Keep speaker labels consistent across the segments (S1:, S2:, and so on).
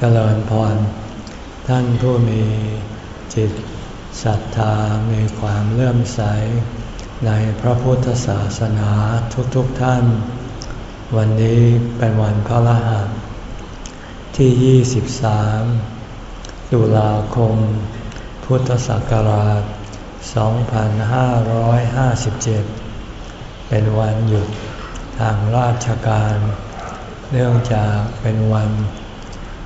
S1: เจริญพร ท่านผู้มีจิตศรัทธา มีความเลื่อมใส ในพระพุทธศาสนาทุกๆทท่าน วันนี้เป็นวันพระรหัสที่ 23 ตุลาคม พุทธศักราช 2557 เป็นวันหยุดทางราชการ เนื่องจากเป็นวัน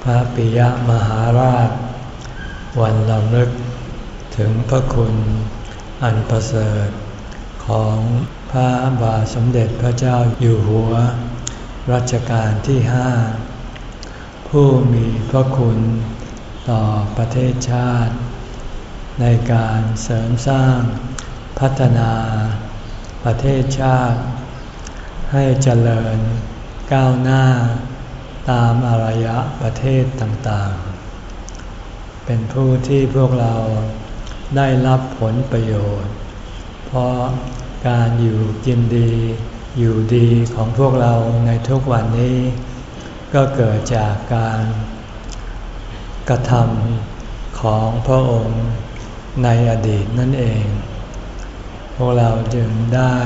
S1: พระปิยมหาราช วันลำลึก ถึงพระคุณอันประเสริฐ ของพระบาทสมเด็จพระเจ้าอยู่หัว รัชกาลที่ห้าผู้มีพระคุณต่อประเทศชาติ ในการเสริมสร้างพัฒนาประเทศชาติ ให้เจริญก้าวหน้า ตามอารยะประเทศต่างๆ เป็นผู้ที่พวกเราได้รับผลประโยชน์ เพราะการอยู่กินดีอยู่ดีของพวกเราในทุกวันนี้ ก็เกิดจากการกระทำของพระองค์ในอดีตนั่นเอง พวกเราจึงได้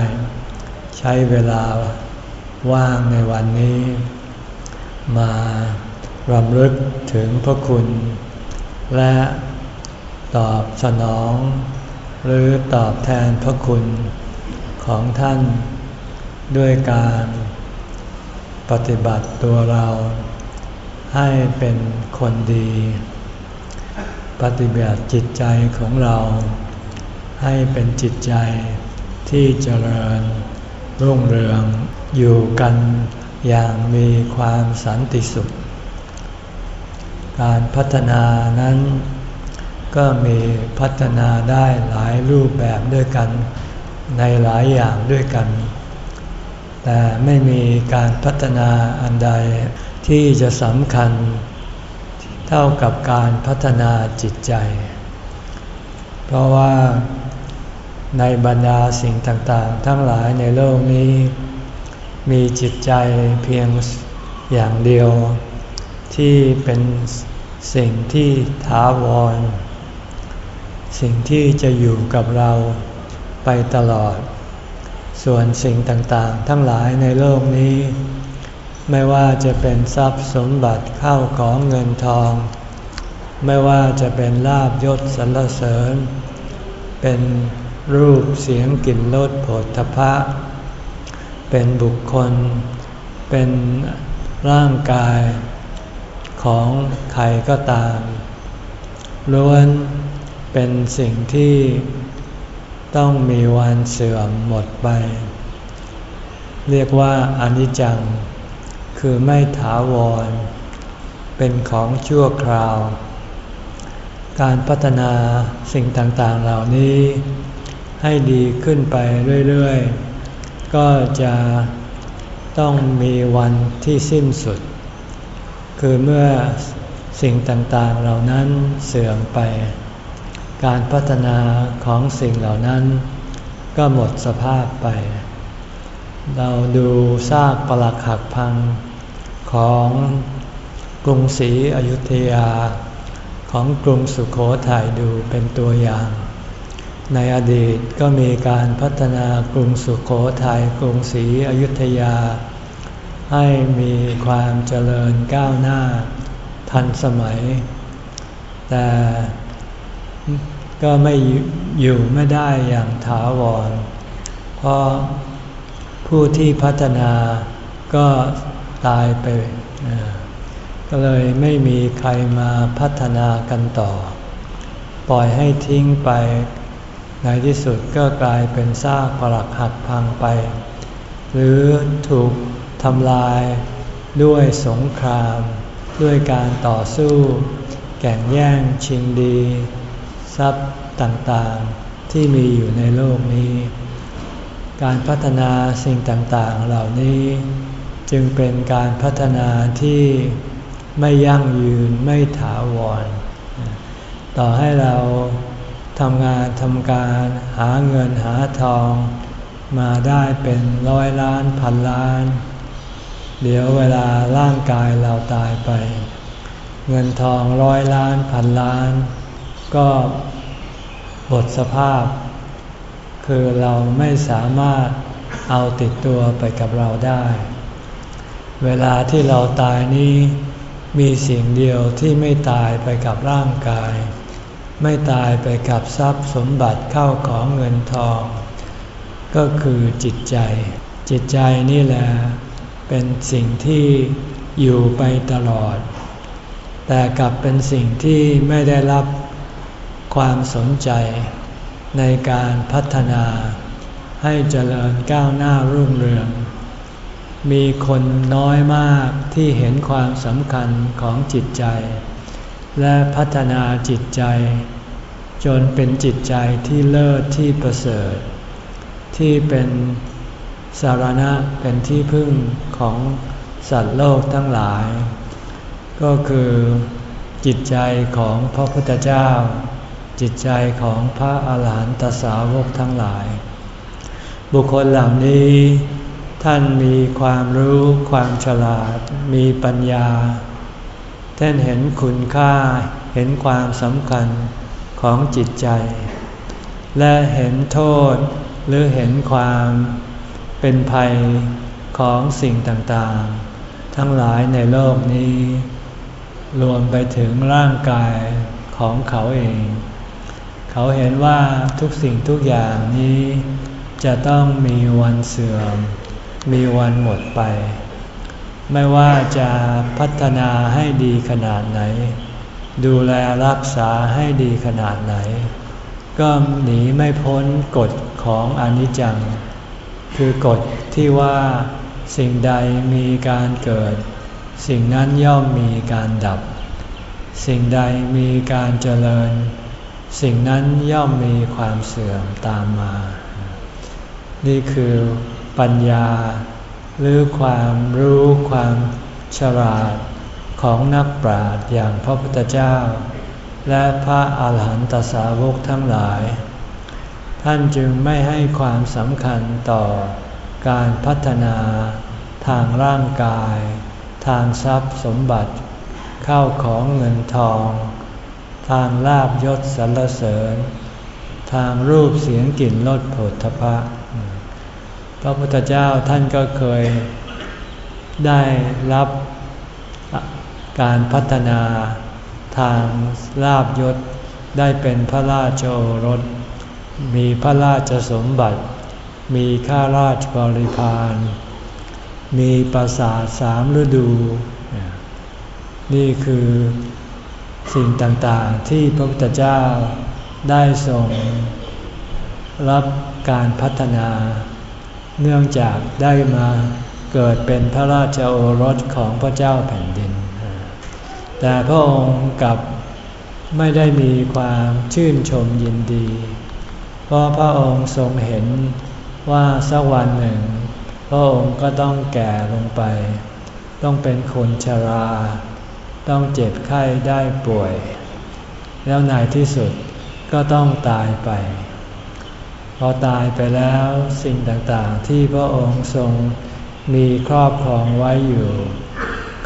S1: ใช้เวลาว่างในวันนี้ มารำลึกถึงพระคุณ และตอบสนอง หรือตอบแทนพระคุณของท่านด้วยการปฏิบัติตัวเราให้เป็นคนดี ปฏิบัติจิตใจของเราให้เป็นจิตใจที่เจริญรุ่งเรืองอยู่กัน อย่างมีความสันติสุข การพัฒนานั้น ก็มีพัฒนาได้หลายรูปแบบด้วยกัน ในหลายอย่างด้วยกัน แต่ไม่มีการพัฒนาอันใดที่จะสำคัญ เท่ากับการพัฒนาจิตใจ เพราะว่าในบรรดาสิ่งต่างๆ ทั้งหลายในโลกนี้ มีจิตใจเพียงอย่างเดียว ที่เป็นสิ่งที่ถาวร สิ่งที่จะอยู่กับเราไปตลอด ส่วนสิ่งต่างๆ ทั้งหลายในโลกนี้ ไม่ว่าจะเป็นทรัพย์สมบัติเข้าของเงินทอง ไม่ว่าจะเป็นลาบยศสรรเสริญ เป็นรูปเสียงกลิ่นรสผลทพะ เป็นบุคคล เป็นร่างกายของใครก็ตาม ล้วนเป็นสิ่งที่ต้องมีวันเสื่อมหมดไป เรียกว่าอนิจจัง คือไม่ถาวร เป็นของชั่วคราว การพัฒนาสิ่งต่างๆเหล่านี้ ให้ดีขึ้นไปเรื่อย ๆ ก็จะต้องมีวันที่สิ้นสุด คือเมื่อสิ่งต่างๆเหล่านั้นเสื่อมไป การพัฒนาของสิ่งเหล่านั้น ก็หมดสภาพไป เราดูซากปรักหักพังของกรุงศรีอยุธยาของกรุงสุขโขทัยดูเป็นตัวอย่าง ในอดีตก็มีการพัฒนากรุงสุขโขทยัยกรุงศรีอยุธยา ให้มีความเจริญก้าวหน้าทันสมัย แต่ก็ไม่อยู่ไม่ได้อย่างถาวร เพราะผู้ที่พัฒนาก็ตายไป ก็เลยไม่มีใครมาพัฒนากันต่อ ปล่อยให้ทิ้งไป ในที่สุดก็กลายเป็นซากปรักหักพังไป หรือถูกทำลายด้วยสงคราม ด้วยการต่อสู้ แก่งแย่งชิงดี ทรัพย์ต่างๆที่มีอยู่ในโลกนี้ การพัฒนาสิ่งต่างๆเหล่านี้ จึงเป็นการพัฒนาที่ไม่ยั่งยืนไม่ถาวร ต่อให้เรา ทำงานทำการหาเงินหาทอง มาได้เป็นร้อยล้านพันล้าน เดี๋ยวเวลาร่างกายเราตายไป เงินทองร้อยล้านพันล้าน ก็หมดสภาพ คือเราไม่สามารถเอาติดตัวไปกับเราได้ เวลาที่เราตายนี้มีสิ่งเดียวที่ไม่ตายไปกับร่างกาย ไม่ตายไปกับทรัพย์สมบัติเข้าของเงินทอง ก็คือจิตใจ จิตใจนี่แหละเป็นสิ่งที่อยู่ไปตลอด แต่กลับเป็นสิ่งที่ไม่ได้รับความสนใจในการพัฒนาให้เจริญก้าวหน้ารุ่งเรือง มีคนน้อยมากที่เห็นความสำคัญของจิตใจ และพัฒนาจิตใจ จนเป็นจิตใจที่เลิศที่ประเสริฐ ที่เป็นสารณะเป็นที่พึ่งของสัตว์โลกทั้งหลาย ก็คือจิตใจของพระพุทธเจ้า จิตใจของพระอาหารหันตสาวกทั้งหลาย บุคคลเหล่านี้ ท่านมีความรู้ความฉลาด มีปัญญา ท่านเห็นคุณค่าเห็นความสำคัญของจิตใจ และเห็นโทษหรือเห็นความเป็นภัยของสิ่งต่างๆ ทั้งหลายในโลกนี้ รวมไปถึงร่างกายของเขาเอง เขาเห็นว่าทุกสิ่งทุกอย่างนี้ จะต้องมีวันเสื่อม มีวันหมดไป ไม่ว่าจะพัฒนาให้ดีขนาดไหน ดูแลรักษาให้ดีขนาดไหน ก็หนีไม่พ้นกฎของอนิจจัง คือกฎที่ว่าสิ่งใดมีการเกิด สิ่งนั้นย่อมมีการดับ สิ่งใดมีการเจริญ สิ่งนั้นย่อมมีความเสื่อมตามมา นี่คือปัญญา หรือความรู้ความฉลาดของนักปราชญ์อย่างพระพุทธเจ้า และพระอาหารหันตสาวกทั้งหลาย ท่านจึงไม่ให้ความสำคัญต่อการพัฒนาทางร่างกาย ทางทรัพย์สมบัติ เข้าของเงินทอง ทางลาบยศสรรเสริญ ทางรูปเสียงกลิ่นรสผลทพะ ระพุทธเจ้าท่านก็เคยได้รับการพัฒนาทางลาบยศได้เป็นพระราชโอรส มีพระราชสมบัติ มีข้าราชบริพาร มีปราสาทสามฤดู นี่คือสิ่งต่างๆที่พระพุทธเจ้าได้ทรงรับการพัฒนา เนื่องจากได้มาเกิดเป็นพระราชโอรสของพระเจ้าแผ่นดิน แต่พระองค์กับไม่ได้มีความชื่นชมยินดี เพราะพระองค์ทรงเห็นว่าสักวันหนึ่ง พระองค์ก็ต้องแก่ลงไป ต้องเป็นคนชรา ต้องเจ็บไข้ได้ป่วย แล้วในที่สุดก็ต้องตายไป พอตายไปแล้วสิ่งต่างๆ ที่พระองค์ทรงมีครอบครองไว้อยู่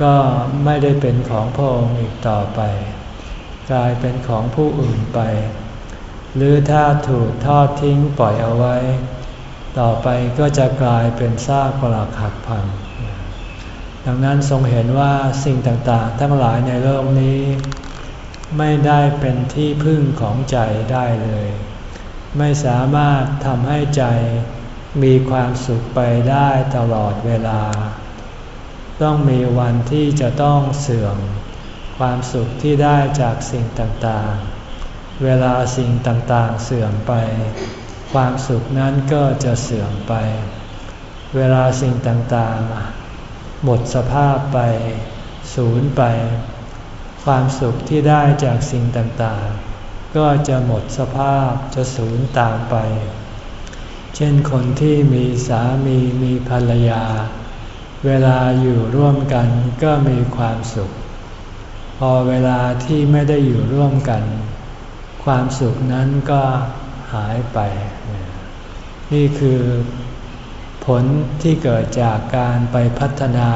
S1: ก็ไม่ได้เป็นของพระองค์อีกต่อไป กลายเป็นของผู้อื่นไป หรือถ้าถูกทอดทิ้งปล่อยเอาไว้ ต่อไปก็จะกลายเป็นซากปรักหักพัง ดังนั้นทรงเห็นว่าสิ่งต่างๆ ทั้งหลายในโลกนี้ ไม่ได้เป็นที่พึ่งของใจได้เลย ไม่สามารถทำให้ใจมีความสุขไปได้ตลอดเวลา ต้องมีวันที่จะต้องเสื่อม ความสุขที่ได้จากสิ่งต่างๆ เวลาสิ่งต่างๆเสื่อมไป ความสุขนั้นก็จะเสื่อมไป เวลาสิ่งต่างๆ หมดสภาพไป สูญไป ความสุขที่ได้จากสิ่งต่างๆ ก็จะหมดสภาพจะสูญตามไป เช่นคนที่มีสามีมีภรรยา เวลาอยู่ร่วมกันก็มีความสุข พอเวลาที่ไม่ได้อยู่ร่วมกัน ความสุขนั้นก็หายไป นี่คือผลที่เกิดจากการไปพัฒนา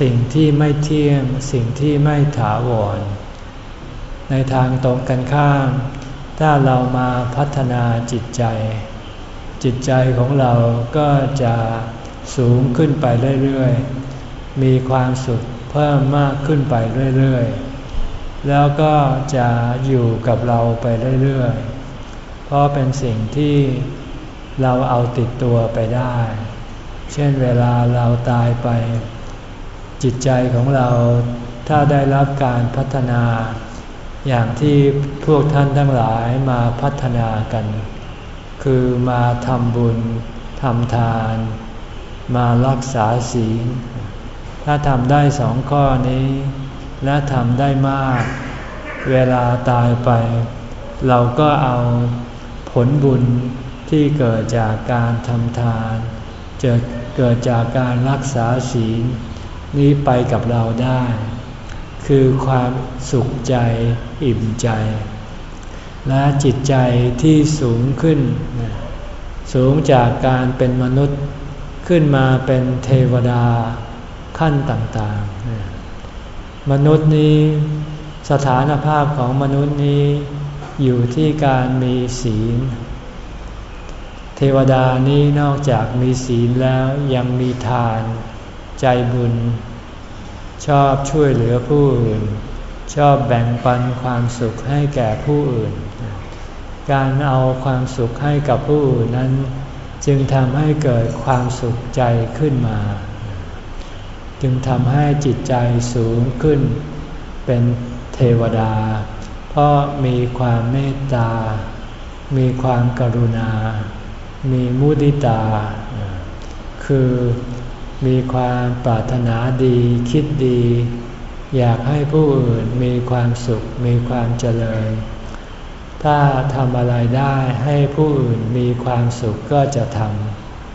S1: สิ่งที่ไม่เที่ยง สิ่งที่ไม่ถาวร ในทางตรงกันข้าม ถ้าเรามาพัฒนาจิตใจ จิตใจของเราก็จะสูงขึ้นไปเรื่อยๆ มีความสุขเพิ่มมากขึ้นไปเรื่อยๆ แล้วก็จะอยู่กับเราไปเรื่อยๆ เพราะเป็นสิ่งที่เราเอาติดตัวไปได้ เช่นเวลาเราตายไป จิตใจของเราถ้าได้รับการพัฒนา อย่างที่พวกท่านทั้งหลายมาพัฒนากัน คือมาทำบุญทำทาน มารักษาศีล ถ้าทำได้สองข้อนี้ และทำได้มาก เวลาตายไป เราก็เอาผลบุญที่เกิดจากการทำทานจะเกิดจากการรักษาศีลนี้ไปกับเราได้ คือความสุขใจอิ่มใจ และจิตใจที่สูงขึ้น สูงจากการเป็นมนุษย์ขึ้นมาเป็นเทวดาขั้นต่างๆ มนุษย์นี้สถานภาพของมนุษย์นี้อยู่ที่การมีศีล เทวดานี้นอกจากมีศีลแล้วยังมีทาน ใจบุญ ชอบช่วยเหลือผู้อื่น ชอบแบ่งปันความสุขให้แก่ผู้อื่น การเอาความสุขให้กับผู้อื่นนั้น จึงทำให้เกิดความสุขใจขึ้นมา จึงทำให้จิตใจสูงขึ้น เป็นเทวดา เพราะมีความเมตตา มีความกรุณา มีมุติตา คือ มีความปรารถนาดีคิดดี อยากให้ผู้อื่นมีความสุขมีความเจริญ ถ้าทำอะไรได้ให้ผู้อื่นมีความสุขก็จะท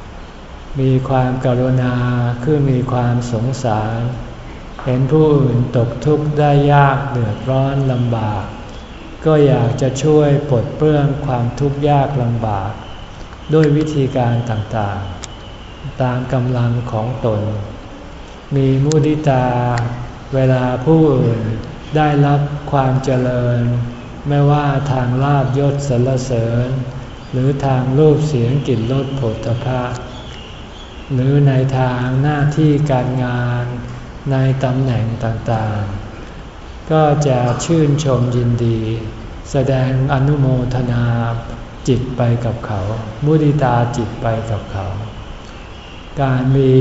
S1: ำมีความกรุณาคือมีความสงสาร เห็นผู้อื่นตกทุกข์ได้ยากเดือดร้อนลำบาก ก็อยากจะช่วยปลดเปลื้องความทุกข์ยากลำบาก ด้วยวิธีการต่างๆ ตามกำลังของตน มีมุติตา เวลาผู้อื่นได้รับความเจริญ ไม่ว่าทางลาบยศสรรเสริญ หรือทางรูปเสียงกลิ่นรสผลตภะหรือในทางหน้าที่การงานในตำแหน่งต่างๆ ก็จะชื่นชมยินดี แสดงอนุโมทนาจิตไปกับเขา มุติตาจิตไปกับเขา การมี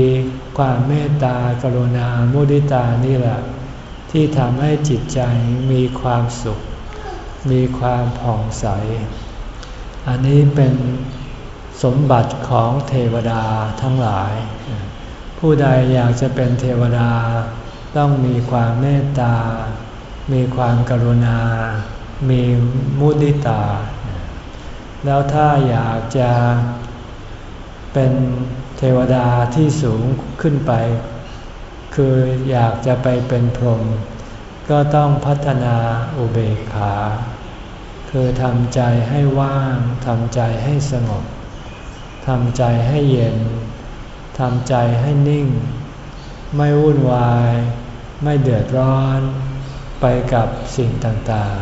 S1: ความเมตตากรุณามุติตานี่แหละ ที่ทำให้จิตใจมีความสุข มีความผ่องใส อันนี้เป็นสมบัติของเทวดาทั้งหลาย ผู้ใดอยากจะเป็นเทวดา ต้องมีความเมตตา มีความกรุณา มีมุติตา แล้วถ้าอยากจะเป็น วดาที่สูงขึ้นไป คืออยากจะไปเป็นพรหมก็ต้องพัฒนาอุเบกขา คือทำใจให้ว่างทำใจให้สงบทำใจให้เย็นทำใจให้นิ่ง ไม่วุ่นวาย ไม่เดือดร้อน ไปกับสิ่งต่าง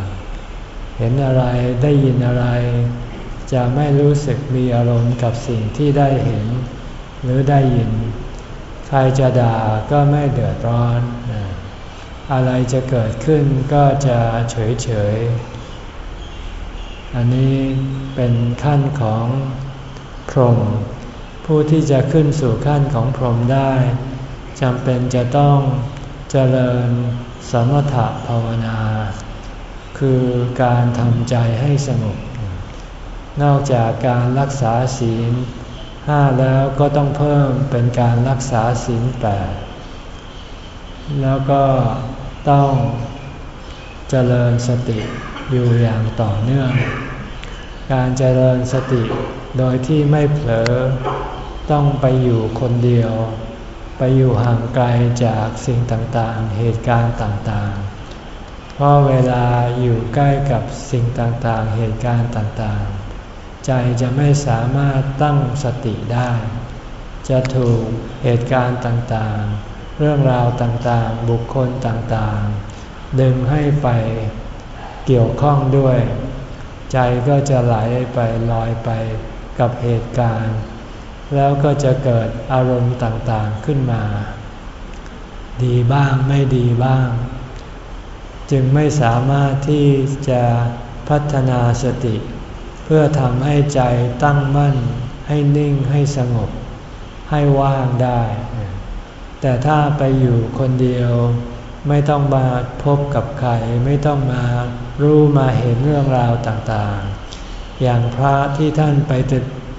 S1: ๆ เห็นอะไรได้ยินอะไร จะไม่รู้สึกมีอารมณ์กับสิ่งที่ได้เห็น หรือได้ยิน ใครจะด่าก็ไม่เดือดร้อน อะไรจะเกิดขึ้นก็จะเฉยเฉย อันนี้เป็นขั้นของพรหมผู้ที่จะขึ้นสู่ขั้นของพรหมได้จำเป็นจะต้องเจริญสมถะภาวนา คือการทำใจให้สงบนอกจากการรักษาศีล ห้าแล้วก็ต้องเพิ่มเป็นการรักษาศีลแปดแล้วก็ต้องเจริญสติอยู่อย่างต่อเนื่อง การเจริญสติโดยที่ไม่เผลอต้องไปอยู่คนเดียว ไปอยู่ห่างไกลจากสิ่งต่างๆ เหตุการณ์ต่างๆ เพราะเวลาอยู่ใกล้กับสิ่งต่างๆ เหตุการณ์ต่างๆ ใจจะไม่สามารถตั้งสติได้ จะถูกเหตุการณ์ต่างๆ เรื่องราวต่างๆ บุคคลต่างๆ ดึงให้ไปเกี่ยวข้องด้วย ใจก็จะไหลไปลอยไปกับเหตุการณ์ แล้วก็จะเกิดอารมณ์ต่างๆขึ้นมา ดีบ้างไม่ดีบ้าง จึงไม่สามารถที่จะพัฒนาสติ พื่อทำให้ใจตั้งมั่น ให้นิ่งให้สงบ ให้ว่างได้ แต่ถ้าไปอยู่คนเดียว ไม่ต้องมาพบกับใครไม่ต้องมารู้มาเห็นเรื่องราวต่างๆ อย่างพระที่ท่านไป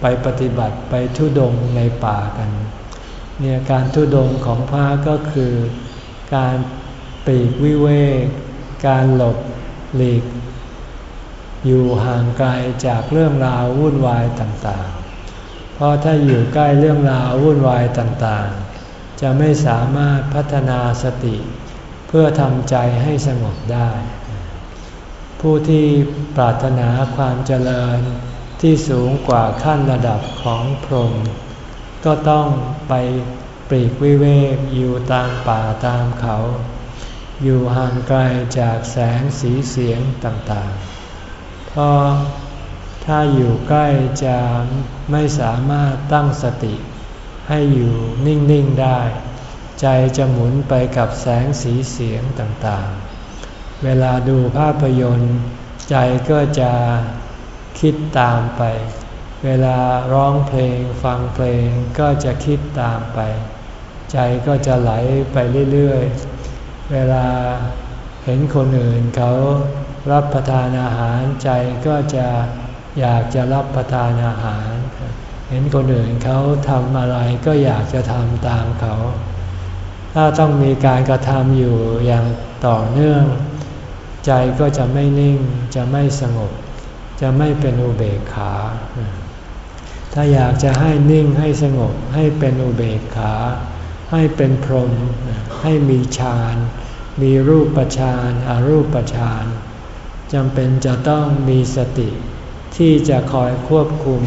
S1: ไปปฏิบัติไปทุดงในป่ากันเนี่ยการทุดงของพระก็คือการปีกวิเวก การหลบหลีก อยู่ห่างไกลจากเรื่องราววุ่นวายต่างๆ เพราะถ้าอยู่ใกล้เรื่องราววุ่นวายต่างๆ จะไม่สามารถพัฒนาสติ เพื่อทำใจให้สงบได้ ผู้ที่ปรารถนาความเจริญที่สูงกว่าขั้นระดับของพรหมก็ต้องไปปลีกวิเวกอยู่ตามป่าตามเขา อยู่ห่างไกลจากแสงสีเสียงต่างๆ เพราะถ้าอยู่ใกล้จะไม่สามารถตั้งสติ ให้อยู่นิ่ง ๆ ได้ ใจจะหมุนไปกับแสงสีเสียงต่างๆ เวลาดูภาพยนตร์ ใจก็จะคิดตามไป เวลาร้องเพลงฟังเพลงก็จะคิดตามไป ใจก็จะไหลไปเรื่อย ๆ เวลาเห็นคนอื่นเขา รับประทานอาหารใจก็จะอยากจะรับประทานอาหาร เห็นคนอื่นเขาทำอะไรก็อยากจะทำตามเขา ถ้าต้องมีการกระทำอยู่อย่างต่อเนื่อง ใจก็จะไม่นิ่งจะไม่สงบ จะไม่เป็นอุเบกขา ถ้าอยากจะให้นิ่งให้สงบให้เป็นอุเบกขา ให้เป็นพรหมให้มีฌานมีรูปฌานอารูปฌาน จำเป็นจะต้องมีสติ ที่จะคอยควบคุม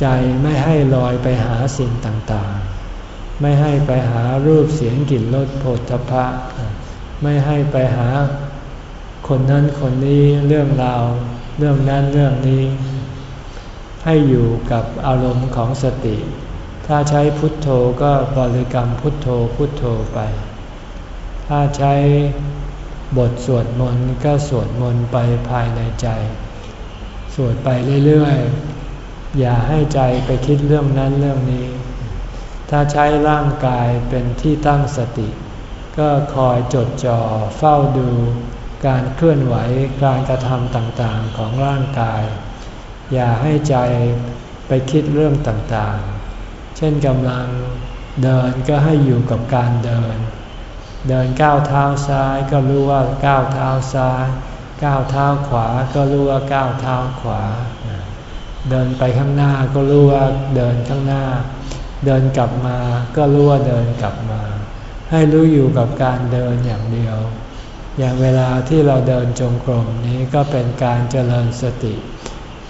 S1: ใจไม่ให้ลอยไปหาสิ่งต่างๆ ไม่ให้ไปหารูปเสียงกลิ่นรสโผฏฐพะไม่ให้ไปหาคนนั้นคนนี้เรื่องราวเรื่องนั้นเรื่องนี้ ให้อยู่กับอารมณ์ของสติ ถ้าใช้พุทโธก็บริกรรมพุทโธพุทโธไป ถ้าใช้ บทสวดมนต์ก็สวดมนต์ไปภายในใจ สวดไปเรื่อยๆ อย่าให้ใจไปคิดเรื่องนั้นเรื่องนี้ ถ้าใช้ร่างกายเป็นที่ตั้งสติ ก็คอยจดจ่อเฝ้าดูการเคลื่อนไหวการกระทำต่างๆของร่างกาย อย่าให้ใจไปคิดเรื่องต่างๆ เช่นกำลังเดินก็ให้อยู่กับการเดิน เดินก้าวเท้าซ้ายก็รู้ว่าก้าวเท้าซ้าย ก้าวเท้าขวาก็รู้ว่าก้าวเท้าขวา เดินไปข้างหน้าก็รู้ว่าเดินข้างหน้า เดินกลับมาก็รู้ว่าเดินกลับมา ให้รู้อยู่กับการเดินอย่างเดียว อย่างเวลาที่เราเดินจงกรมนี้ก็เป็นการเจริญสติ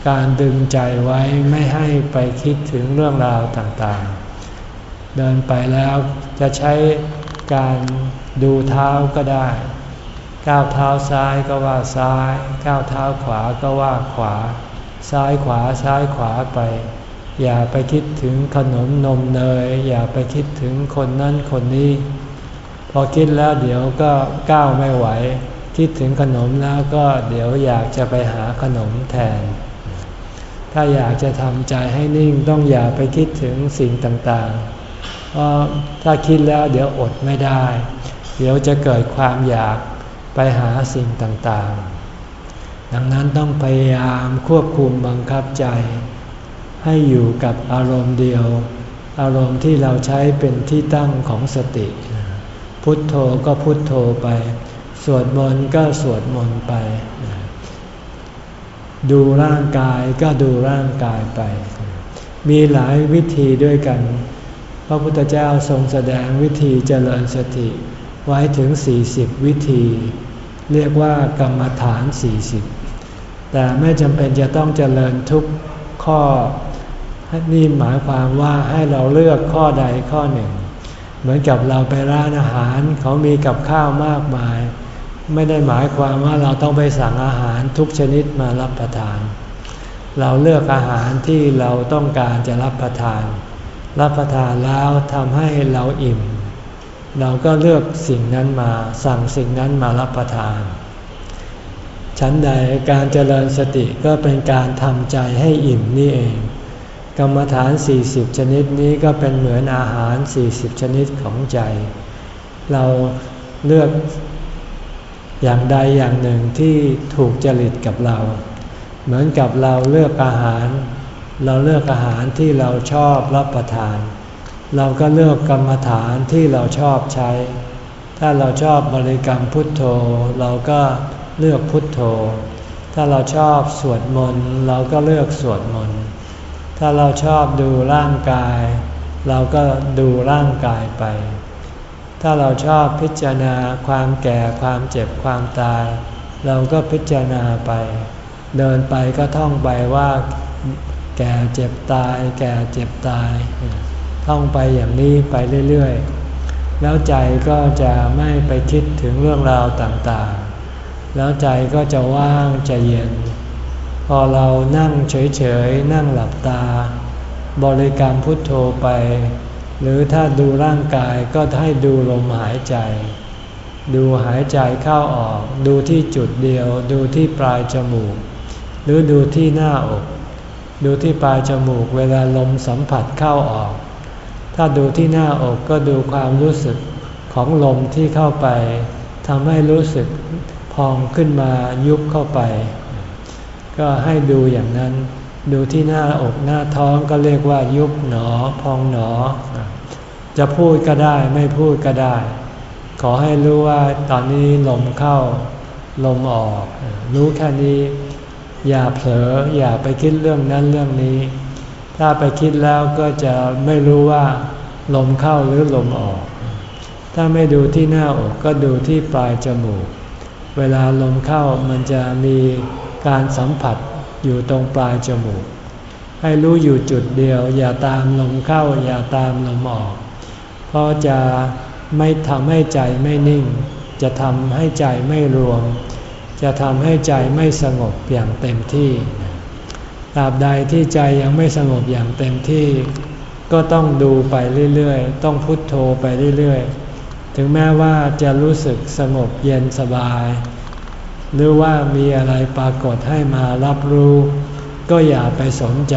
S1: การดึงใจไว้ไม่ให้ไปคิดถึงเรื่องราวต่างๆ เดินไปแล้วจะใช้ การดูเท้าก็ได้ ก้าวเท้าซ้ายก็ว่าซ้าย ก้าวเท้าขวาก็ว่าขวา ซ้ายขวาซ้ายขวาไป อย่าไปคิดถึงขนมนมเนย อย่าไปคิดถึงคนนั้นคนนี้ พอคิดแล้วเดี๋ยวก็ก้าวไม่ไหว คิดถึงขนมแล้วก็เดี๋ยวอยากจะไปหาขนมแทน ถ้าอยากจะทำใจให้นิ่งต้องอย่าไปคิดถึงสิ่งต่างๆ เพราะถ้าคิดแล้วเดี๋ยวอดไม่ได้ เดี๋ยวจะเกิดความอยากไปหาสิ่งต่างๆ ดังนั้นต้องพยายามควบคุมบังคับใจ ให้อยู่กับอารมณ์เดียว อารมณ์ที่เราใช้เป็นที่ตั้งของสติ พุทโธก็พุทโธไป สวดมนต์ก็สวดมนต์ไป ดูร่างกายก็ดูร่างกายไป มีหลายวิธีด้วยกัน พระพุทธเจ้าทรงแสดงวิธีเจริญสติไว้ถึง 40 วิธี เรียกว่ากรรมฐาน 40 แต่ไม่จำเป็นจะต้องเจริญทุกข้อนี่หมายความว่าให้เราเลือกข้อใดข้อหนึ่ง เหมือนกับเราไปร้านอาหารเขามีกับข้าวมากมาย ไม่ได้หมายความว่าเราต้องไปสั่งอาหารทุกชนิดมารับประทาน เราเลือกอาหารที่เราต้องการจะรับประทาน รับประทานแล้วทำให้เราอิ่ม เราก็เลือกสิ่งนั้นมาสั่งสิ่งนั้นมารับประทาน ชั้นใดการเจริญสติก็เป็นการทำใจให้อิ่มนี่เอง กรรมฐาน 40 ชนิดนี้ก็เป็นเหมือนอาหาร 40 ชนิดของใจ เราเลือกอย่างใดอย่างหนึ่งที่ถูกจริตกับเรา เหมือนกับเราเลือกอาหาร เราเลือกอาหารที่เราชอบรับประทาน เราก็เลือกกรรมฐานที่เราชอบใช้ ถ้าเราชอบบริกรรมพุทโธ เราก็เลือกพุทโธ ถ้าเราชอบสวดมนต์เราก็เลือกสวดมนต์ ถ้าเราชอบดูร่างกาย เราก็ดูร่างกายไป ถ้าเราชอบพิจารณาความแก่ความเจ็บความตาย เราก็พิจารณาไป เดินไปก็ท่องไปว่า แก่เจ็บตาย แก่เจ็บตาย ท่องไปอย่างนี้ไปเรื่อยๆ แล้วใจก็จะไม่ไปคิดถึงเรื่องราวต่างๆ แล้วใจก็จะว่างจะเย็น พอเรานั่งเฉยๆ นั่งหลับตา บริกรรมพุทโธไป หรือถ้าดูร่างกายก็ให้ดูลมหายใจ ดูหายใจเข้าออก ดูที่จุดเดียว ดูที่ปลายจมูก หรือดูที่หน้าอก ดูที่ปลายจมูกเวลาลมสัมผัสเข้าออก ถ้าดูที่หน้าอกก็ดูความรู้สึกของลมที่เข้าไปทำให้รู้สึกพองขึ้นมายุบเข้าไป ก็ให้ดูอย่างนั้น ดูที่หน้าอกหน้าท้องก็เรียกว่ายุบหนอ พองหนอ จะพูดก็ได้ไม่พูดก็ได้ ขอให้รู้ว่าตอนนี้ลมเข้าลมออก รู้แค่นี้ อย่าเผลออย่าไปคิดเรื่องนั้นเรื่องนี้ ถ้าไปคิดแล้วก็จะไม่รู้ว่าลมเข้าหรือลมออก ถ้าไม่ดูที่หน้าอกก็ดูที่ปลายจมูก เวลาลมเข้ามันจะมีการสัมผัสอยู่ตรงปลายจมูก ให้รู้อยู่จุดเดียว อย่าตามลมเข้า อย่าตามลมออก เพราะจะไม่ทำให้ใจไม่นิ่ง จะทำให้ใจไม่รวม จะทำให้ใจไม่สงบอย่างเต็มที่ตราบใดที่ใจยังไม่สงบอย่างเต็มที่ ก็ต้องดูไปเรื่อยๆ ต้องพุทโธไปเรื่อยๆ ถึงแม้ว่าจะรู้สึกสงบเย็นสบาย หรือว่ามีอะไรปรากฏให้มารับรู้ ก็อย่าไปสนใจ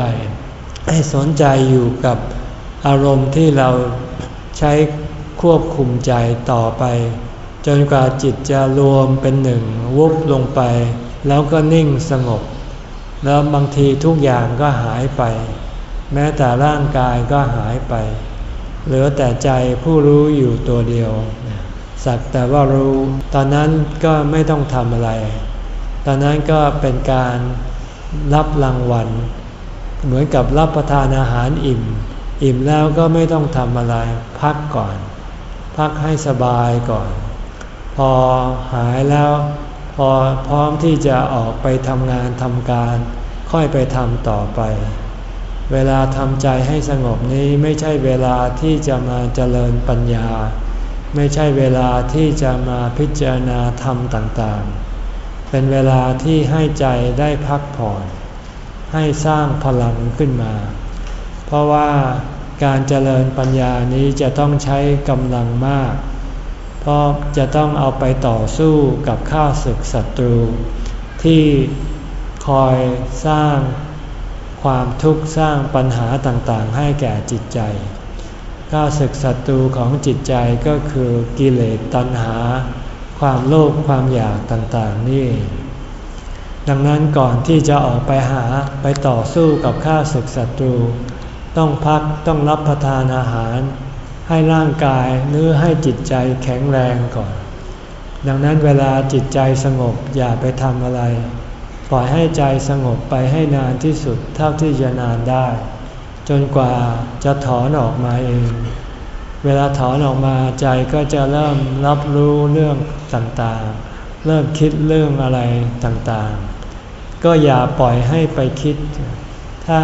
S1: ให้สนใจอยู่กับอารมณ์ที่เราใช้ควบคุมใจต่อไป จนกว่าจิตจะรวมเป็นหนึ่งวุบลงไป แล้วก็นิ่งสงบ แล้วบางทีทุกอย่างก็หายไป แม้แต่ร่างกายก็หายไป เหลือแต่ใจผู้รู้อยู่ตัวเดียว สักแต่ว่ารู้ ตอนนั้นก็ไม่ต้องทำอะไร ตอนนั้นก็เป็นการรับรางวัล เหมือนกับรับประทานอาหารอิ่ม อิ่มแล้วก็ไม่ต้องทำอะไร พักก่อน พักให้สบายก่อน อหายแล้ว พอพร้อมที่จะออกไปทำงานทำการ ค่อยไปทำต่อไป เวลาทำใจให้สงบนี้ไม่ใช่เวลาที่จะมาเจริญปัญญา ไม่ใช่เวลาที่จะมาพิจารณาธรรมต่างๆ เป็นเวลาที่ให้ใจได้พักผ่อน ให้สร้างพลังขึ้นมา เพราะว่าการเจริญปัญญานี้จะต้องใช้กำลังมาก เพราะจะต้องเอาไปต่อสู้กับข้าศึกศัตรู ที่คอยสร้างความทุกข์สร้างปัญหาต่างๆ ให้แก่จิตใจข้าศึกศัตรูของจิตใจก็คือกิเลสตัณหา ความโลภความอยากต่างๆนี่ ดังนั้นก่อนที่จะออกไปหาไปต่อสู้กับข้าศึกศัตรู ต้องพักต้องรับประทานอาหาร ให้ร่างกายเนื้อให้จิตใจแข็งแรงก่อน ดังนั้นเวลาจิตใจสงบอย่าไปทำอะไร ปล่อยให้ใจสงบไปให้นานที่สุดเท่าที่จะนานได้ จนกว่าจะถอนออกมาเอง เวลาถอนออกมาใจก็จะเริ่มรับรู้เรื่องต่างๆ เริ่มคิดเรื่องอะไรต่างๆ ก็อย่าปล่อยให้ไปคิด ถ้า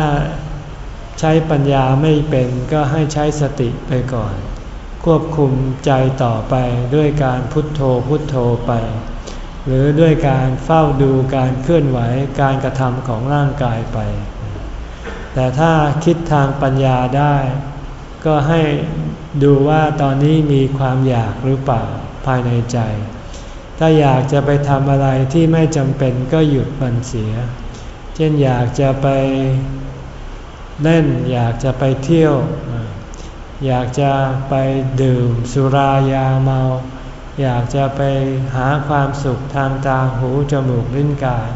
S1: ใช้ปัญญาไม่เป็นก็ให้ใช้สติไปก่อน ควบคุมใจต่อไปด้วยการพุทโธพุทโธไป หรือด้วยการเฝ้าดูการเคลื่อนไหวการกระทำของร่างกายไป แต่ถ้าคิดทางปัญญาได้ ก็ให้ดูว่าตอนนี้มีความอยากหรือเปล่าภายในใจ ถ้าอยากจะไปทำอะไรที่ไม่จำเป็นก็หยุดมันเสีย เช่นอยากจะไป เล่นอยากจะไปเที่ยว อยากจะไปดื่มสุรายาเมา อยากจะไปหาความสุขทางตาหูจมูกลิ้นกาย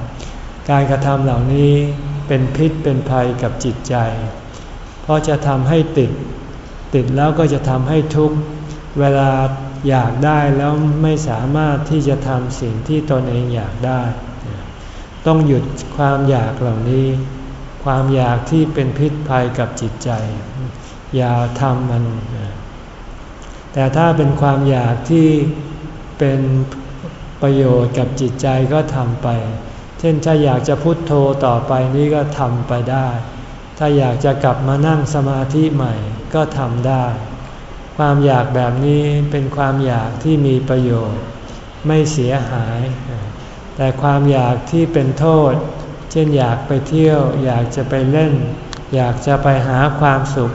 S1: การกระทำเหล่านี้เป็นพิษเป็นภัยกับจิตใจ เพราะจะทำให้ติด ติดแล้วก็จะทำให้ทุกข์เวลาอยากได้แล้วไม่สามารถที่จะทำสิ่งที่ตนเองอยากได้ ต้องหยุดความอยากเหล่านี้ ความอยากที่เป็นพิษภัยกับจิตใจ อย่าทำมัน แต่ถ้าเป็นความอยากที่เป็นประโยชน์กับจิตใจก็ทำไป เช่นถ้าอยากจะพุโทโธต่อไปนี้ก็ทำไปได้ ถ้าอยากจะกลับมานั่งสมาธิใหม่ก็ทำได้ ความอยากแบบนี้เป็นความอยากที่มีประโยชน์ ไม่เสียหาย แต่ความอยากที่เป็นโทษ เช่นอยากไปเที่ยว อยากจะไปเล่น อยากจะไปหาความสุข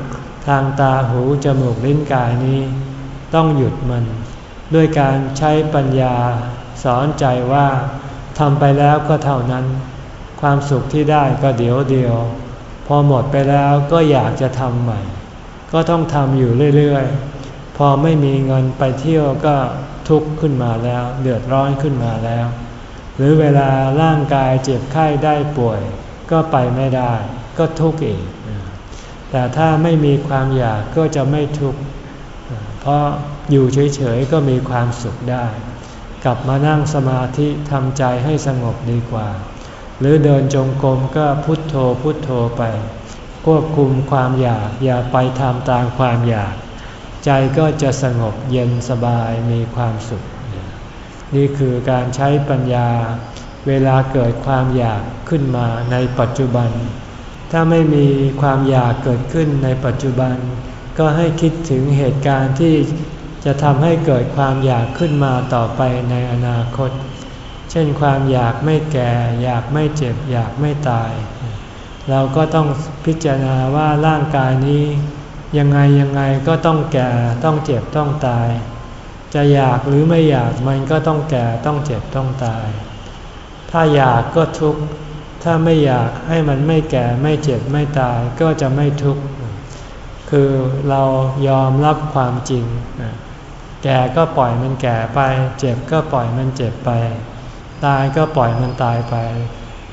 S1: ทางตาหูจมูกลิ้นกายนี้ ต้องหยุดมัน ด้วยการใช้ปัญญาสอนใจว่าทำไปแล้วก็เท่านั้น ความสุขที่ได้ก็เดี๋ยวเดียว พอหมดไปแล้วก็อยากจะทำใหม่ ก็ต้องทำอยู่เรื่อยๆ พอไม่มีเงินไปเที่ยวก็ทุกข์ขึ้นมาแล้ว เดือดร้อนขึ้นมาแล้ว หรือเวลาร่างกายเจ็บไข้ได้ป่วย ก็ไปไม่ได้ ก็ทุกข์อีก แต่ถ้าไม่มีความอยากก็จะไม่ทุกข์ เพราะอยู่เฉยๆก็มีความสุขได้ กลับมานั่งสมาธิทำใจให้สงบดีกว่า หรือเดินจงกรมก็พุทโธพุทโธไป ควบคุมความอยากอย่าไปทำตามความอยาก ใจก็จะสงบเย็นสบายมีความสุข นี่คือการใช้ปัญญา เวลาเกิดความอยากขึ้นมาในปัจจุบัน ถ้าไม่มีความอยากเกิดขึ้นในปัจจุบัน ก็ให้คิดถึงเหตุการณ์ที่จะทำให้เกิดความอยากขึ้นมาต่อไปในอนาคต เช่นความอยากไม่แก่ อยากไม่เจ็บ อยากไม่ตาย เราก็ต้องพิจารณาว่าร่างกายนี้ ยังไงยังไงก็ต้องแก่ต้องเจ็บต้องตาย จะอยากหรือไม่อยากมันก็ต้องแก่ต้องเจ็บต้องตาย ถ้าอยากก็ทุกข์ ถ้าไม่อยากให้มันไม่แก่ไม่เจ็บไม่ตายก็จะไม่ทุกข์ คือเรายอมรับความจริง แก่ก็ปล่อยมันแก่ไป เจ็บก็ปล่อยมันเจ็บไป ตายก็ปล่อยมันตายไป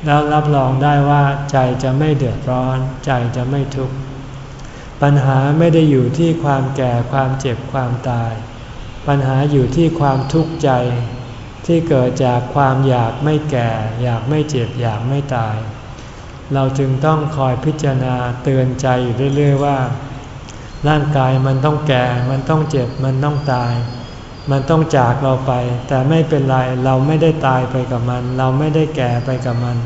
S1: แล้วรับรองได้ว่าใจจะไม่เดือดร้อน ใจจะไม่ทุกข์ ปัญหาไม่ได้อยู่ที่ความแก่ความเจ็บความตาย ปัญหาอยู่ที่ความทุกข์ใจ ที่เกิดจากความอยากไม่แก่ อยากไม่เจ็บอยากไม่ตาย เราจึงต้องคอยพิจารณาเตือนใจอยู่เรื่อยๆว่า ร่างกายมันต้องแก่ มันต้องเจ็บ มันต้องตาย มันต้องจากเราไป แต่ไม่เป็นไร เราไม่ได้ตายไปกับมัน เราไม่ได้แก่ไปกับมัน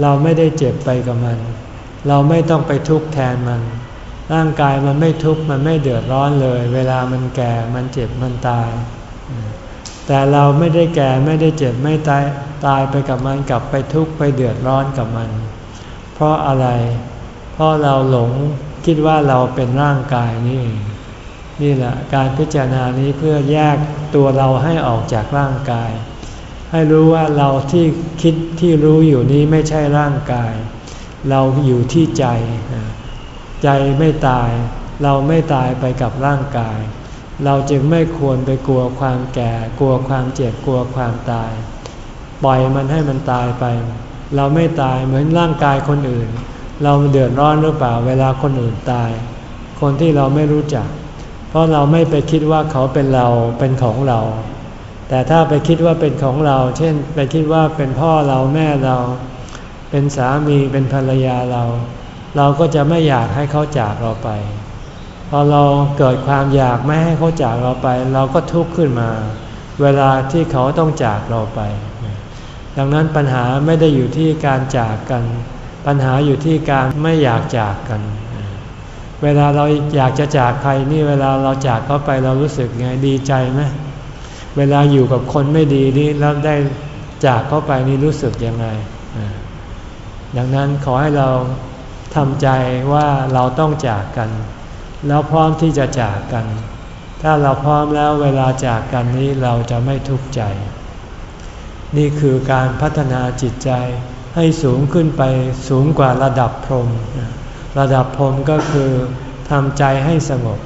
S1: เราไม่ได้เจ็บไปกับมัน เราไม่ต้องไปทุกข์แทนมัน ร่างกายมันไม่ทุกข์มันไม่เดือดร้อนเลย เวลามันแก่มันเจ็บมันตาย แต่เราไม่ได้แก่ไม่ได้เจ็บไม่ตายตายไปกับมันกลับไปทุกข์ไปเดือดร้อนกับมัน เพราะอะไร เพราะเราหลงคิดว่าเราเป็นร่างกายนี่ นี่แหละการพิจารณานี้เพื่อแยกตัวเราให้ออกจากร่างกาย ให้รู้ว่าเราที่คิดที่รู้อยู่นี้ไม่ใช่ร่างกาย เราอยู่ที่ใจ ใจไม่ตาย เราไม่ตายไปกับร่างกาย เราจึงไม่ควรไปกลัวความแก่ กลัวความเจ็บกลัวความตาย ปล่อยมันให้มันตายไป เราไม่ตายเหมือนร่างกายคนอื่น เราเดือดร้อนหรือเปล่าเวลาคนอื่นตาย คนที่เราไม่รู้จัก เพราะเราไม่ไปคิดว่าเขาเป็นเราเป็นของเรา แต่ถ้าไปคิดว่าเป็นของเรา เช่น ไปคิดว่าเป็นพ่อเราแม่เรา เป็นสามีเป็นภรรยาเรา เราก็จะไม่อยากให้เขาจากเราไป พอเราเกิดความอยากไม่ให้เขาจากเราไป เราก็ทุกข์ขึ้นมา เวลาที่เขาต้องจากเราไป ดังนั้นปัญหาไม่ได้อยู่ที่การจากกัน ปัญหาอยู่ที่การไม่อยากจากกัน
S2: เวลาเราอยากจะจากใครนี่เวลาเราจากเขาไปเรารู้สึกไงดีใจไหมเวลาอยู่กับคนไม่ดีนี่แล้วได้จากเขาไปนี่รู้สึกยังไง ดังนั้นขอให้เรา ทำใจว่าเราต้องจากกัน แล้วพร้อมที่จะจากกัน ถ้าเราพร้อมแล้วเวลาจากกันนี้เราจะไม่ทุกข์ใจ นี่คือการพัฒนาจิตใจให้สูงขึ้นไปสูงกว่าระดับพรหมระดับพรหมก็คือทำใจให้สงบ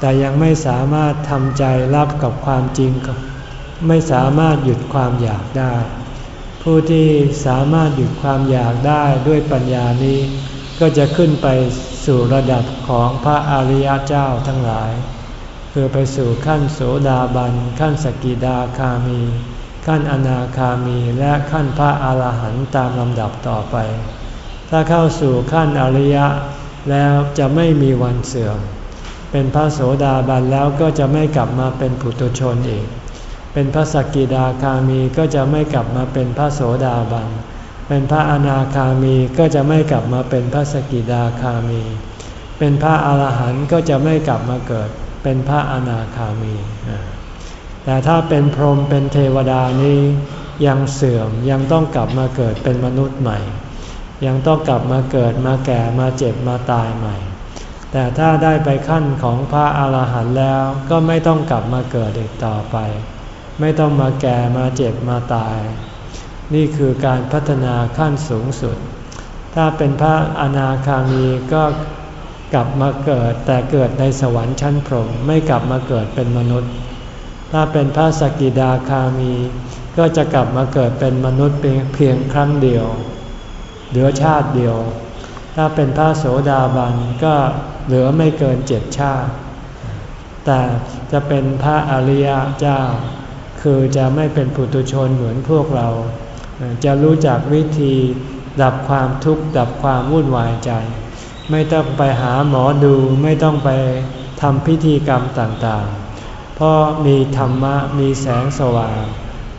S2: แต่ยังไม่สามารถทำใจรับกับความจริงไม่สามารถหยุดความอยากได้ ผู้ที่สามารถหยุดความอยากได้ด้วยปัญญานี้ ก็จะขึ้นไปสู่ระดับของพระอริยเจ้าทั้งหลาย คือไปสู่ขั้นโสดาบัน ขั้นสกิดาคามี ขั้นอนาคามีและขั้นพระอาหารหันต์ตามลำดับต่อไป ถ้าเข้าสู่ขั้นอริยะแล้วจะไม่มีวันเสื่อม เป็นพระโสดาบันแล้วก็จะไม่กลับมาเป็นผุตุชนอีก เป็นพระสกิดาคามีก็จะไม่กลับมาเป็นพระโสดาบัน เป็นพระอนาคามีก็จะไม่กลับมาเป็นพระสกิดาคามี เป็นพระอาหารหันต์ก็จะไม่กลับมาเกิดเป็นพระอนาคามี แต่ถ้าเป็นพรหมเป็นเทวดานี้ยังเสื่อมยังต้องกลับมาเกิดเป็นมนุษย์ใหม่ ยังต้องกลับมาเกิดมาแก่มาเจ็บมาตายใหม่ แต่ถ้าได้ไปขั้นของพระอาหารหันต์แล้วก็ไม่ต้องกลับมาเกิดอีกต่อไป ไม่ต้องมาแก่มาเจ็บมาตาย นี่คือการพัฒนาขั้นสูงสุด ถ้าเป็นพระอนาคามีก็กลับมาเกิดแต่เกิดในสวรรค์ชั้นพรหมไม่กลับมาเกิดเป็นมนุษย์ ถ้าเป็นพระสกิดาคามี ก็จะกลับมาเกิดเป็นมนุษย์เพียงครั้งเดียว เหลือชาติเดียว ถ้าเป็นพระโสดาบันก็เหลือไม่เกินเจ็ดชาติ แต่จะเป็นพระอริยเจ้า คือจะไม่เป็นปุตุชนเหมือนพวกเรา จะรู้จักวิธีดับความทุกข์ดับความวุ่นวายใจ ไม่ต้องไปหาหมอดูไม่ต้องไปทำพิธีกรรมต่างๆ เพราะมีธรรมะมีแสงสว่าง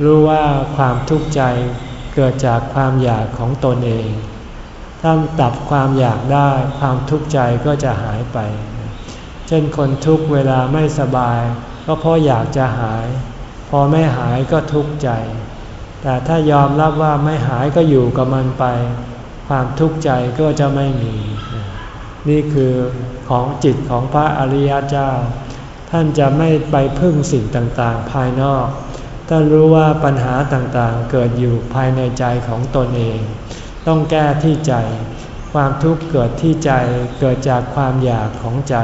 S2: รู้ว่าความทุกข์ใจเกิดจากความอยากของตนเองถ้าดับความอยากได้ความทุกข์ใจก็จะหายไป เช่นคนทุกเวลาไม่สบาย ก็เพราะอยากจะหาย พอไม่หายก็ทุกข์ใจ แต่ถ้ายอมรับว่าไม่หายก็อยู่กับมันไป ความทุกข์ใจก็จะไม่มี นี่คือของจิตของพระอริยเจ้า ท่านจะไม่ไปพึ่งสิ่งต่างๆ ภายนอกถ้ารู้ว่าปัญหาต่างๆ เกิดอยู่ภายในใจของตนเอง ต้องแก้ที่ใจ ความทุกข์เกิดที่ใจ เกิดจากความอยากของใจ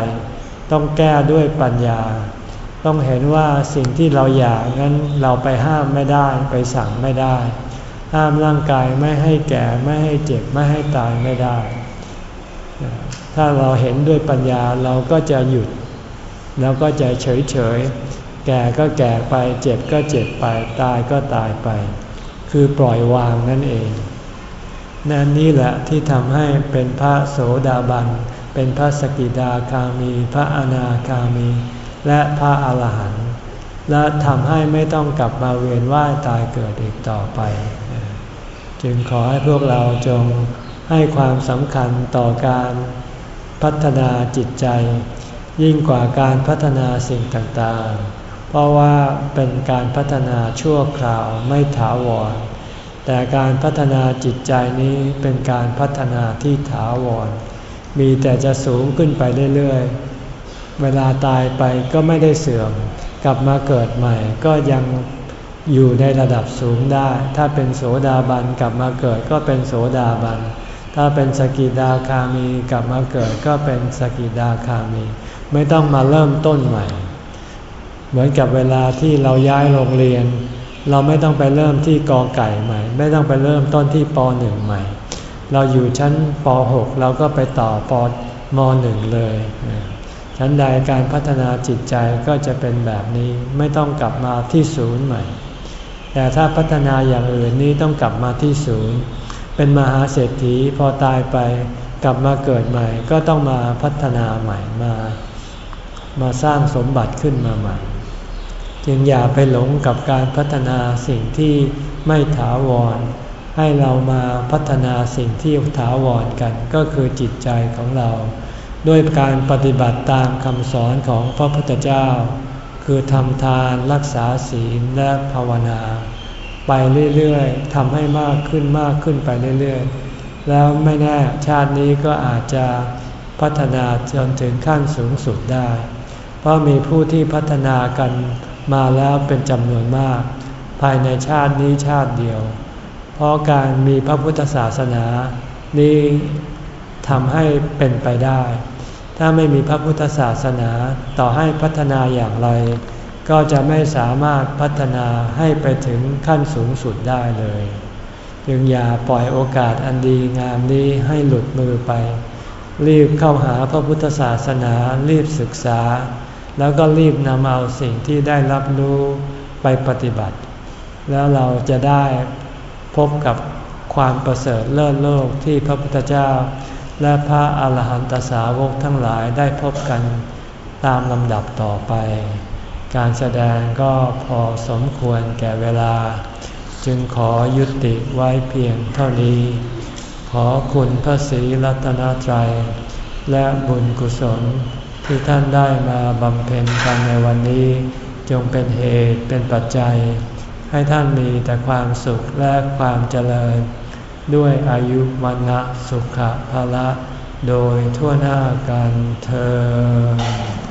S2: ต้องแก้ด้วยปัญญา ต้องเห็นว่าสิ่งที่เราอยากนั้นเราไปห้ามไม่ได้ไปสั่งไม่ได้ ห้ามร่างกายไม่ให้แก่ไม่ให้เจ็บไม่ให้ตายไม่ได้ ถ้าเราเห็นด้วยปัญญาเราก็จะหยุดแล้วก็จะเฉยเฉยแก่ก็แก่ไปเจ็บก็เจ็บไปตายก็ตายไป คือปล่อยวางนั่นเองนั่นนี่แหละที่ทำให้เป็นพระโสดาบัน เป็นพระสกิดาคามี พระอนาคามี และพระอาหารหันต์และทำให้ไม่ต้องกลับมาเวียนว่ายตายเกิดอีกต่อไป จึงขอให้พวกเราจงให้ความสำคัญต่อการพัฒนาจิตใจ ยิ่งกว่าการพัฒนาสิ่งต่างๆ เพราะว่าเป็นการพัฒนาชั่วคราวไม่ถาวร แต่การพัฒนาจิตใจนี้เป็นการพัฒนาที่ถาวร มีแต่จะสูงขึ้นไปเรื่อยๆ เวลาตายไปก็ไม่ได้เสื่อม กลับมาเกิดใหม่ ก็ยังอยู่ในระดับสูงได้ ถ้าเป็นโสดาบันกลับมาเกิดก็เป็นโสดาบัน ถ้าเป็นสกิดาคามีกลับมาเกิดก็เป็นสกิดาคามี ไม่ต้องมาเริ่มต้นใหม่ เหมือนกับเวลาที่เราย้ายโรงเรียน เราไม่ต้องไปเริ่มที่กอไก่ใหม่ ไม่ต้องไปเริ่มต้นที่ปหนึ่งใหม่ เราอยู่ชั้นป .6 เราก็ไปต่อปม .1 เลย ชั้นใดการพัฒนาจิตใจก็จะเป็นแบบนี้ไม่ต้องกลับมาที่ศูนย์ใหม่ แต่ถ้าพัฒนาอย่างอื่นนี้ต้องกลับมาที่ศูนย์ เป็นมหาเศรษฐีพอตายไปกลับมาเกิดใหม่ ก็ต้องมาพัฒนาใหม่มา มาสร้างสมบัติขึ้นมาใหม่ จึงอย่าไปหลงกับการพัฒนาสิ่งที่ไม่ถาวร ให้เรามาพัฒนาสิ่งที่ถาวรกันก็คือจิตใจของเรา ด้วยการปฏิบัติตามคำสอนของพระพุทธเจ้า คือทำทานรักษาศีลและภาวนา ไปเรื่อยๆทำให้มากขึ้นมากขึ้นไปเรื่อยๆ แล้วไม่แน่ชาตินี้ก็อาจจะพัฒนาจนถึงขั้นสูงสุดได้ เพราะมีผู้ที่พัฒนากันมาแล้วเป็นจำนวนมาก ภายในชาตินี้ชาติเดียว เพราะการมีพระพุทธศาสนานี้ทำให้เป็นไปได้ ถ้าไม่มีพระพุทธศาสนาต่อให้พัฒนาอย่างไร ก็จะไม่สามารถพัฒนาให้ไปถึงขั้นสูงสุดได้เลยจึงอย่าปล่อยโอกาสอันดีงามนี้ให้หลุดมือไป รีบเข้าหาพระพุทธศาสนารีบศึกษา แล้วก็รีบนำเอาสิ่งที่ได้รับรู้ไปปฏิบัติ แล้วเราจะได้พบกับความประเสริฐเลิศโลกที่พระพุทธเจ้า และพระอาหารหันตสาวกทั้งหลายได้พบกันตามลำดับต่อไป การแสดงก็พอสมควรแก่เวลา จึงขอยุติไว้เพียงเท่านี้ ขอคุณพระศรีรัตนตรัย และบุญกุศลที่ท่านได้มาบำเพ็ญกันในวันนี้ จงเป็นเหตุเป็นปัจจัย ให้ท่านมีแต่ความสุขและความเจริญ ด้วยอายุวันนะสุขภาละ โดยทั่วหน้ากันเธอ